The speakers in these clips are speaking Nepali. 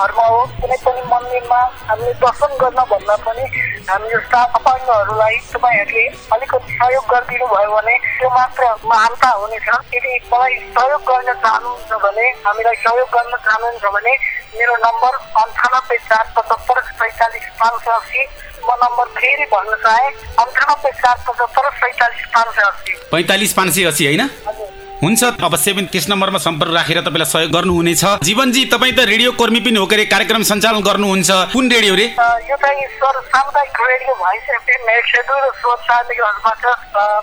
धर्म हो कुनै पनि मन्दिरमा हामीले दर्शन गर्न भन्दा पनि हामी जस्ता अपाङ्गहरूलाई तपाईँहरूले अलिकति सहयोग गरिदिनु भयो भने त्यो मात्र महानता हुनेछ। यदि मलाई सहयोग गर्न चाहनुहुन्छ भने हामीलाई सहयोग गर्न चाहनुहुन्छ भने मेरो नम्बर अन्ठानब्बे चार पचहत्तर सैँतालिस पाँच सय अस्सी म नम्बर फेरि भन्न चाहे अन्ठानब्बे चार पचहत्तर सैँतालिस पाँच सय अस्सी पैँतालिस पाँच सय अस्सी होइन? हुन्छ। अवश्य पनि त्यस नम्बरमा सम्पर्क राखेर तपाईँलाई सहयोग गर्नुहुनेछ। जीवनजी तपाईँ त रेडियो कर्मी पनि हो के अरे? कार्यक्रम सञ्चालन गर्नुहुन्छ। कुन रेडियो रे? यो चाहिँ सामुदायिक रेडियो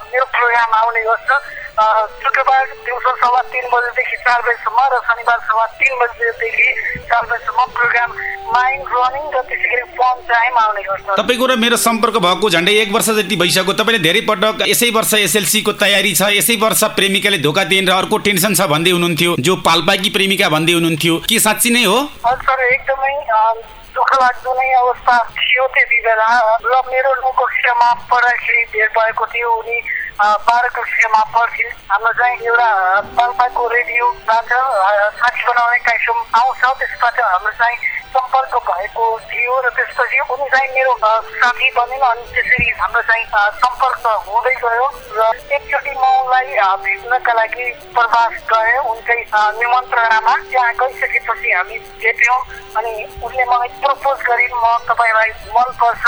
मेरो प्रोग्राम आउने गर्छ। शुक्रबार दिउँसो सवा तिन बजीदेखि चार बजीसम्म र शनिबार सवा तिन बजीदेखि चार बजीसम्म प्रोग्राम माइन्ड रनिङ र त्यसै गरी फन टाइम आउने गर्छ तपाईँको र मेरो सम्पर्क भएको झन्डै एक वर्ष जति भइसक्यो तपाईँले धेरै पटक यसै वर्ष एसएलसीको तयारी छ यसै वर्ष प्रेमिकाले धोका दिएर अर्को टेन्सन छ भन्दै हुनुहुन्थ्यो जो पाल्पाकी प्रेमिका भन्दै हुनुहुन्थ्यो। के साँच्ची नै हो? सर एकदमै दुःख लाग्दो नै अवस्था थियो त्यति बेला। र मेरो कक्षामा पढाइखेरि भेट भएको थियो उनी बाह्र कक्षामा पढ्थ्यो हाम्रो चाहिँ एउटा पाल्पाको रेडियोबाट साथी बनाउने कार्यक्रम आउँछ। त्यसबाट हाम्रो चाहिँ सम्पर्क भएको थियो र त्यसपछि उनी चाहिँ मेरो साथी बनिन् अनि त्यसरी हाम्रो चाहिँ सम्पर्क हुँदै गयो र एकचोटि म उनलाई भेट्नका लागि प्रवास गएँ। उनकै निमन्त्रणामा त्यहाँ गइसकेपछि हामी भेट्यौँ। अनि उनले मलाई प्रपोज गरिन् म तपाईँलाई मनपर्छ।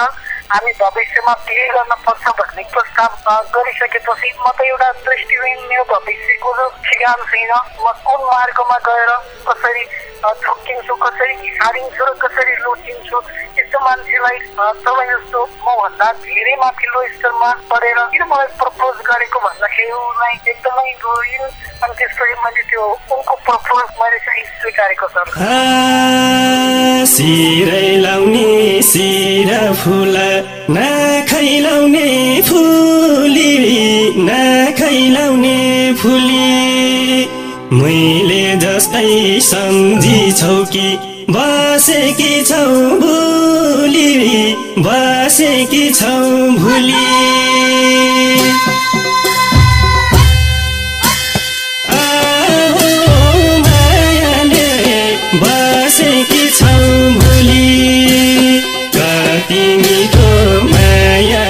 हामी भविष्यमा के गर्न पर्छ भन्ने प्रस्ताव गरिसकेपछि म त एउटा दृष्टिविहीन मेरो भविष्यको ठिगान छैन म कुन मार्गमा गएर कसरी ठोकिन्छु कसरी छाडिन्छु र कसरी लुटिन्छु यस्तो मान्छेलाई तपाईँ जस्तो मभन्दा धेरै माथिल्लो स्तरमा पढेर किन मलाई प्रपोज गरेको भन्दाखेरि उनलाई एकदमै रोइन् अनि त्यसपछि मैले त्यो उनको प्रपोज मैले चाहिँ स्वीकारेको छ। सिरै लाउने सिर फुल नाखै लाउने फुली नाखै लाउने फुली। मैले जस्तै सम्झिछौ कि बसेकी छौ भुली बसेकी छौ भुली। बसेकी छौ भोलि। कति मिठो माया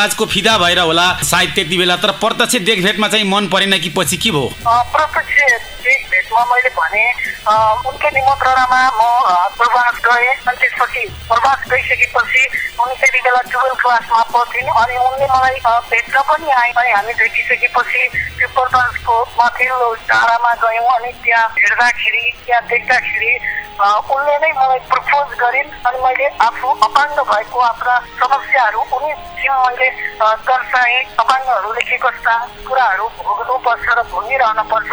आवाजको फिदा भएर होला। सायद त्यति बेला तर प्रत्यक्ष देखभेटमा चाहिँ मन परेन कि पछि के भयो? प्रत्यक्ष एक भेटमा मैले भने उनकै निमन्त्रणामा म प्रवास गएँ। अनि त्यसपछि प्रवास गइसकेपछि उनी त्यति बेला टुवेल्भ क्लासमा पढ्थिन् अनि उनले मलाई भेट्न पनि आए। अनि हामी भेटिसकेपछि त्यो प्रवासको माथिल्लो डाँडामा गयौँ। अनि त्यहाँ हेर्दाखेरि त्यहाँ देख्दाखेरि उनले नै मलाई प्रपोज गरिन् अनि मैले आफू अपाङ्ग भएको आफ्ना समस्याहरू उनीसँग मैले दर्शाएँ। अपाङ्गहरूले कस्ता कुराहरू भोग्नुपर्छ र भोगिरहन पर्छ।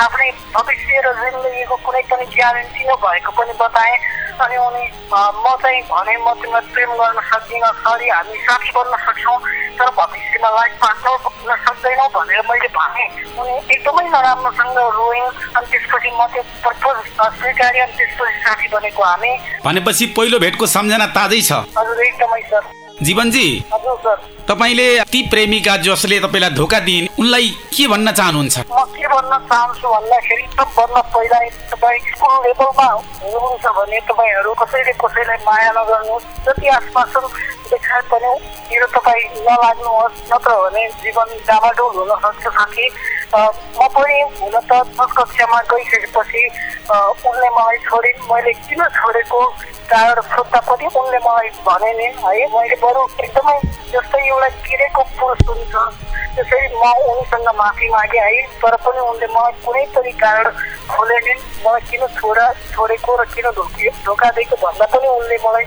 आफ्नै भविष्य र जिन्दगीको कुनै पनि ग्यारेन्टी नभएको पनि बताएँ। अनि उनी म चाहिँ भने म तिमीलाई प्रेम गर्न सक्दिनँ सरी हामी साथी बन्न सक्छौँ तर भविष्यमा लाइफ पार्टनर बन्न सक्दैनौँ भनेर मैले भनेँ। उनी एकदमै नराम्रोसँग रोइन् अनि त्यसपछि म त्यो प्रपोज स्वीकारेँ अनि त्यसपछि साथी बनेको हामी। भनेपछि पहिलो भेटको सम्झना ताजै छ। हजुर एकदमै सर। जीवनजी तपाईँले ती प्रेमिका जसले तपाईँलाई धोका दिइन् उनलाई के भन्न चाहनुहुन्छ? म के भन्न चाहन्छु भन्दाखेरि सबभन्दा पहिला तपाईँ स्कुल लेभलमा हुनुहुन्छ भने तपाईँहरू कसैले कसैलाई माया नगर्नुहोस् जति आश्वासन देखाए पनि मेरो तपाईँ नलाग्नुहोस् नत्र भने जीवन डामाडोल हुन सक्छ साथी। म पनि हुन त दस कक्षामा गइसकेपछि उनले मलाई छोडिन् मैले किन छोडेको कारण सोद्धा पनि उनले मलाई भने नि है। मैले बरु एकदमै जस्तै एउटा किरेको पुरुष हुन्छ त्यसरी म उनीसँग माफी मागेँ है। तर पनि उनले मलाई कुनै पनि कारण खोलेनन् मलाई किन छोडा छोडेको र किन धोके धोका दिएको भन्दा पनि उनले मलाई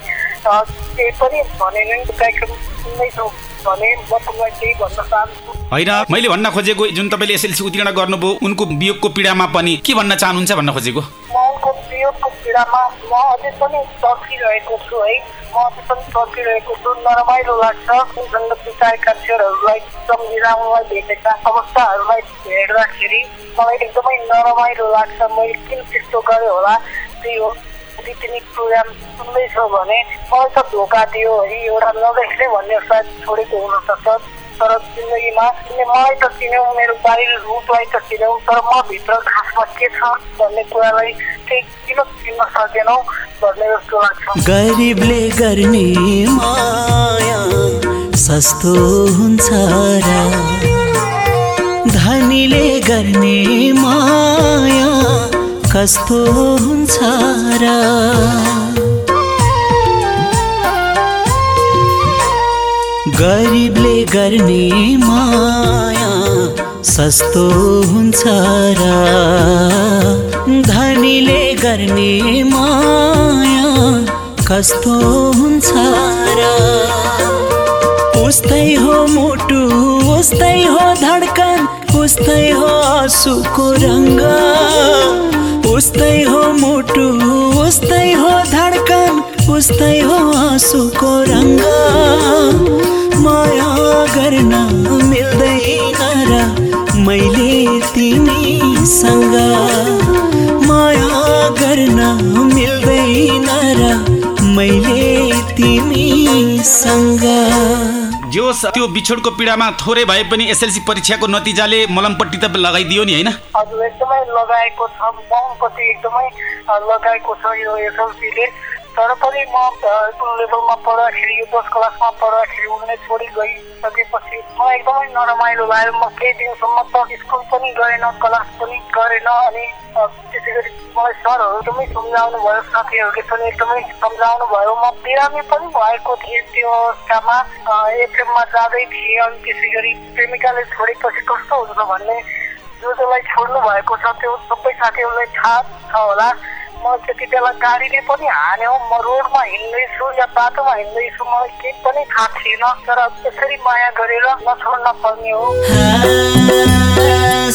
केही पनि भनेनन्। कार्यक्रम सुन्दैछौँ भने म तपाईँलाई त्यही भन्न चाहन्छु। होइन मैले भन्न खोजेको जुन तपाईँले एसएलसी उत्तीर्ण गर्नुभयो उनको वियोगको पीडामा पनि के भन्न चाहनुहुन्छ भन्न खोजेको? म उनको वियोगको पीडामा म अझै पनि छु है। म अझै पनि तर्किरहेको छु। नरमाइलो लाग्छ। उसँग बिताएका क्षणहरूलाई सम्झिँदा उनलाई भेटेका अवस्थाहरूलाई हेर्दाखेरि मलाई एकदमै नरमाइलो लाग्छ। मैले किन त्यस्तो गरेँ होला? त्यही हो तिमी प्रोग्राम सुन्दैछौ भने मलाई त धोका दियो है एउटा नदेख्ने भन्ने सायद छोडेको हुनसक्छ तर जिन्दगीमा मलाई त चिन्यौ मेरो बाहिर रूपलाई त चिन्यौ तर म भित्र खासमा के छ भन्ने कुरालाई चाहिँ किन चिन्न सकेनौ भन्ने जस्तो लाग्छ गरिबले गर्ने माया सस्तो हुन्छ र धनीले गर्ने माया कस्तो हुन्छ र? गरिबले गर्ने माया सस्तो हुन्छ र? धनीले गर्ने माया कस्तो हुन्छ र? उस्तै हो मुटु उस्तै हो धड्कन उस्तै हो आँसुको रङ्ग। उस्तै हो मुटु उस्तै हो धड्कन उस्तै हो आँसुको रङ्ग। माया गर्न मिल्दैन र मैले तिमीसँग। माया गर्न मिल्दैन र मैले तिमीसँग। जो त्यो बिछोडको पीडामा थोरै भए पनि एसएलसी परीक्षाको नतिजाले मलमपट्टि त लगाइदियो नि होइन? हजुर एकदमै लगाएको छ। ममपट्टि एकदमै लगाएको छ यो एसएलसीले। तर पनि म स्कुल लेभलमा पढ्दाखेरि यो दस क्लासमा पढ्दाखेरि उनले छोडी गइसकेपछि मलाई एकदमै नरमाइलो लाग्यो म केही दिनसम्म त स्कुल पनि गएन क्लास पनि गरेन अनि त्यसै गरी मलाई सरहरू एकदमै सम्झाउनु भयो साथीहरूले पनि एकदमै सम्झाउनु भयो म बिरामी पनि भएको थिएँ त्यो अवस्थामा एफएममा जाँदै थिएँ अनि त्यसै गरी प्रेमिकाले छोडेपछि कस्तो हुन्छ भन्ने जो जसलाई छोड्नु भएको छ त्यो सबै साथीहरूलाई थाहा छ होला म त्यति बेला गाडीले पनि हान्यो म रोडमा हिँड्दैछु या बाटोमा हिँड्दैछु मलाई केही पनि थाहा थिएन। तर यसरी माया गरेर नछोड्न पर्ने हो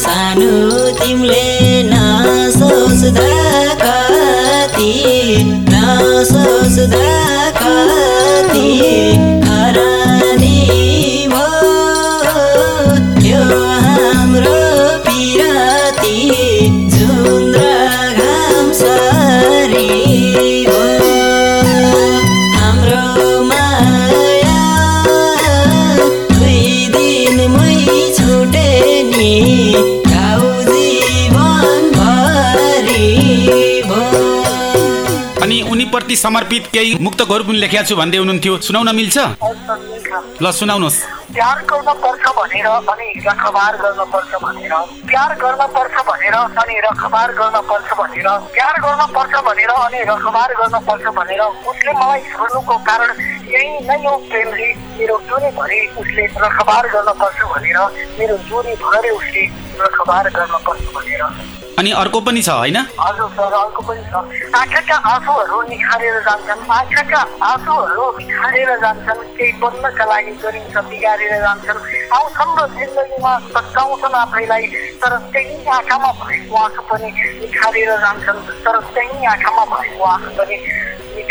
सानो तिमीले नसोच्दा कति नसोच्दा उनीप्रति समर्पित केही मुक्तकहरू पनि लेखेका छु भन्दै हुनुहुन्थ्यो। सुनाउन मिल्छ? ल सुनाउनुहोस्। प्यार गर्न पर्छ भनेर अनि रखबार गर्न पर्छ भनेर। प्यार गर्न पर्छ भनेर अनि रखबार गर्न पर्छ भनेर। प्यार गर्न पर्छ भनेर अनि रखबार गर्न पर्छ भनेर। उसले मलाई छोड्नुको कारण यही नै हो प्रेमले मेरो जुनीभरि उसले रखबार गर्न पर्छ भनेर मेरो जुनीभरि उसले रखबार गर्न पर्छ भनेर। अनि अर्को पनि छ होइन? हजुर सर अर्को पनि छ। आँखाका आँसुहरू निखारेर जान्छन्। आँखाका आँसुहरू निखारेर जान्छन्। केही बन्नका लागि गरिन्छ बिगारेर जान्छन्। आउँछन् र जिन्दगीमा सकाउँछन् आफैलाई तर त्यही आँखामा भएको आँसु पनि निखारेर जान्छन्। तर त्यही आँखामा भएको आँसु पनि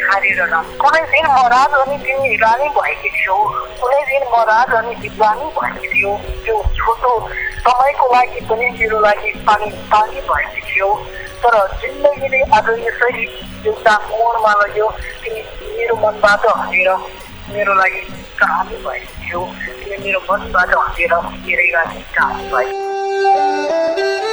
जान्छ कुनै दिन म राज अनि तिमी रानी भएकी थियौ। कुनै दिन म राज अनि दिवानी भएकी थियो। त्यो छोटो समयको लागि पनि मेरो लागि पानी पानी भएकी थियो। तर जिन्दगीले आज यसरी एउटा मोडमा लग्यो। तिमी मेरो मनबाट हटेर मेरो लागि कहानी भएकी थियो। तिमी मेरो मनबाट हटेर मेरै लागि कहानी भए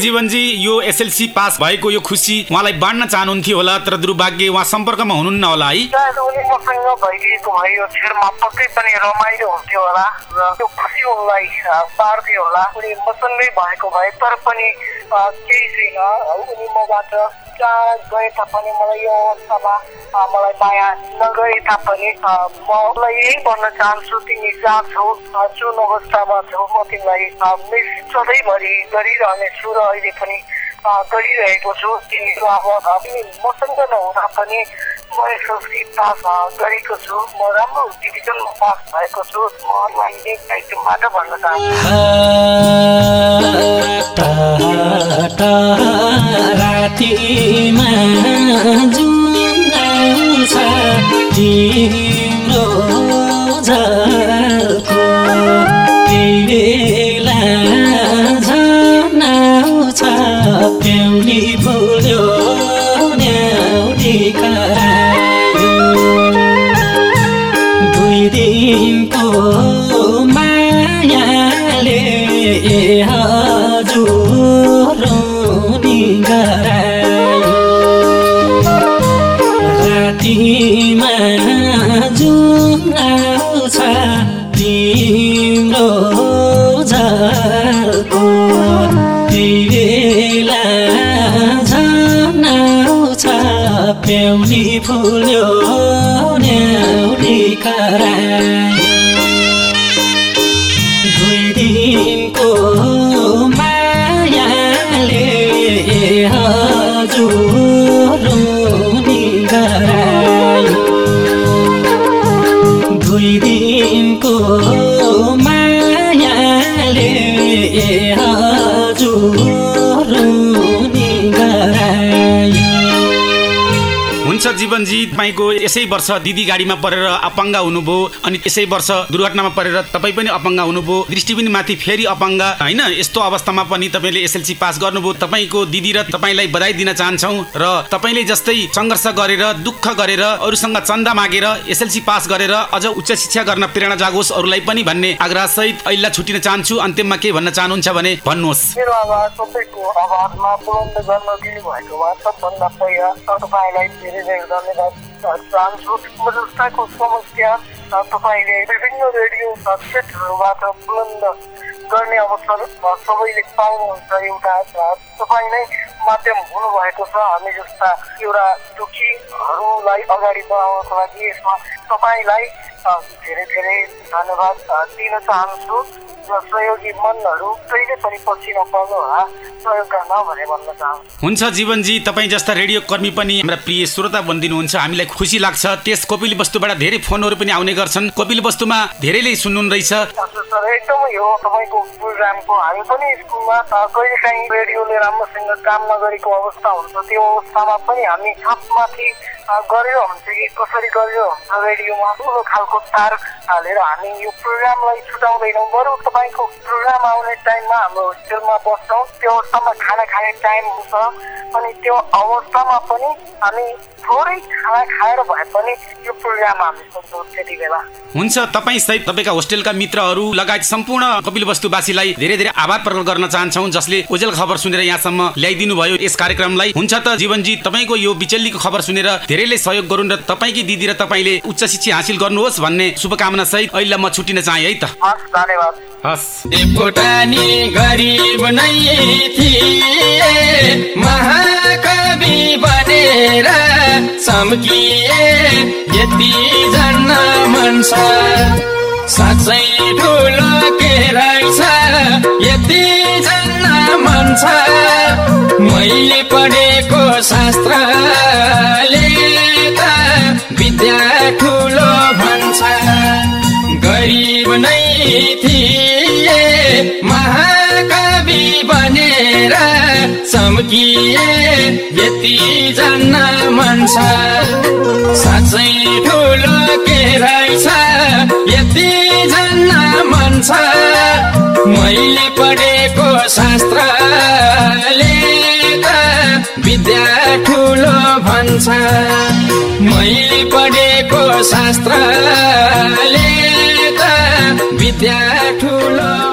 जीवनजी यो एसएलसी पास भएको यो खुसी उहाँलाई बाँड्न चाहनुहुन्थ्यो होला तर दुर्भाग्य उहाँ सम्पर्कमा हुनुहुन्न होला है। मसँग भइदिएको भए यो पनि हुन्थ्यो होला र त्यो खुसी उनलाई बाँड्थ्यो होला। उनी भएको भए तर पनि केही छैन उनी मबाट कहाँ गए तापनि मलाई यो अवस्थामा मलाई माया नगए तापनि मलाई यही भन्न चाहन्छु तिमी जहाँ छौ? जुन अवस्थामा छौ म तिमीलाई मिस सधैँभरि गरिरहनेछु र अहिले पनि गरिरहेको छु तिमीहरू अब तिमी मसँग नहुँदा पनि म गरेको छु। म राम्रो डिभिजनमा पास भएको छु। म अहिले कार्यक्रमबाट भन्न चाहन्छु। जुन आउँछ तिम्रो झल्को त्यही बेला झन् आउँछ प्याउली फुल्यो न्याउली करायो दुई दिनको मायाले हजुर रुनी गरायो दुई दिनको हुन्छ जीवनजी तपाईँको यसै वर्ष दिदी गाडीमा परेर अपाङ्ग हुनुभयो अनि यसै वर्ष दुर्घटनामा परेर तपाईँ पनि अपाङ्ग हुनुभयो। दृष्टि पनि माथि फेरि अपाङ्ग। होइन यस्तो अवस्थामा पनि तपाईँले एसएलसी पास गर्नुभयो। तपाईँको दिदी र तपाईँलाई बधाई दिन चाहन्छौँ र तपाईँले जस्तै सङ्घर्ष गरेर दुःख गरेर अरूसँग चन्दा मागेर एसएलसी पास गरेर अझ उच्च शिक्षा गर्न प्रेरणा जागोस् अरूलाई पनि भन्ने आग्रह सहित अहिले छुट्टिन चाहन्छु। अन्त्यमा के भन्न चाहनुहुन्छ भने भन्नुहोस्। तपाईँको आवाजमा धेरै धेरै धन्यवाद म जस्ताको समस्या तपाईँले विभिन्न रेडियो सेटहरूबाट बुलन्द गर्ने अवसर सबैले पाउनुहुन्छ एउटा तपाईँ नै माध्यम हुनुभएको छ हामी जस्ता एउटा दुखीहरूलाई अगाडि बढाउनको लागि यसमा तपाईँलाई धेरै धेरै धन्यवाद। दिन चाहन्छु र सहयोगी मनहरू कहिले पनि पछि नपर्नु होला। सहयोग गर्न भने भन्न चाहन्छु। हुन्छ जीवनजी तपाईँ जस्ता रेडियो कर्मी पनि हाम्रा प्रिय श्रोता बनिदिनुहुन्छ। हामीलाई खुसी लाग्छ। त्यस कोपिली वस्तुबाट धेरै फोनहरू पनि आउने गर्छन्। कोपिली वस्तुमा धेरैले सुन्नु रहेछ। एकदमै हो। तपाईँको प्रोग्रामको हामी पनि स्कुलमा कहिलेकाहीँ रेडियोले राम्रोसँग काम नगरेको अवस्था हुन्छ। त्यो अवस्थामा पनि हामी छापमाथि अ, गरेर हुन्छ कि कसरी गरेर हुन्छ रेडियोमा? ठुलो खालको तार हालेर हामी यो प्रोग्रामलाई छुटाउँदैनौँ बरु तपाईँको प्रोग्राम आउने टाइममा हाम्रो होस्टेलमा बस्छौँ। त्यो अवस्थामा खाना खाने टाइम हुन्छ अनि त्यो अवस्थामा पनि हामी थोरै खाना खाएर भए पनि यो प्रोग्राम हामी सुन्छौँ त्यति बेला। हुन्छ तपाईँ सहित तपाईँका होस्टेलका मित्रहरू लगायत सम्पूर्ण कपिल वस्तुवासीलाई धेरै धेरै आभार प्रकट गर्न चाहन्छौँ जसले ओजेल खबर सुनेर यहाँसम्म ल्याइदिनु भयो यस कार्यक्रमलाई। हुन्छ त जीवनजी तपाईँको यो बिचल्लीको खबर सुनेर धेरैले सहयोग गरून् र तपाईँकी दिदी र तपाईँले उच्च शिक्षा हासिल गर्नुहोस् भन्ने शुभकामना सहित अहिले म छुट्टिन चाहे है त। महाकवि बनेर चम्किए यति जन्न मन छ साँच्चै ठुलो के रहेछ यति जन्न मन छ मैले पढेको शास्त्रले थिए। महाकवि बनेर चम्किए। यति जान्न मन छ। साँच्चै ठुलो के रहेछ? यति जान्न मन छ। मैले पढेको शास्त्रले त विद्या ठुलो भन्छ। मैले पढेको शास्त्रले विद्या ठुलो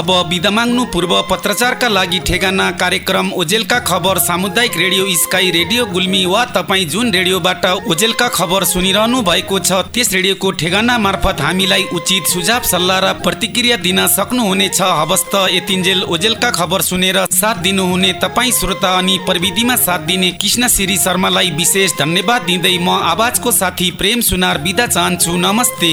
अब बिदा माग्नु पूर्व पत्रचारका लागि ठेगाना कार्यक्रम ओजेलका खबर सामुदायिक रेडियो स्काई रेडियो गुल्मी वा तपाईँ जुन रेडियोबाट ओजेलका खबर सुनिरहनु भएको छ त्यस रेडियोको ठेगाना मार्फत हामीलाई उचित सुझाव सल्लाह र प्रतिक्रिया दिन सक्नुहुनेछ हवस् त यतिन्जेल ओजेलका खबर सुनेर साथ दिनुहुने तपाईँ श्रोता अनि प्रविधिमा साथ दिने कृष्ण श्री शर्मालाई विशेष धन्यवाद दिँदै म आवाजको साथी प्रेम सुनार बिदा चाहन्छु। नमस्ते।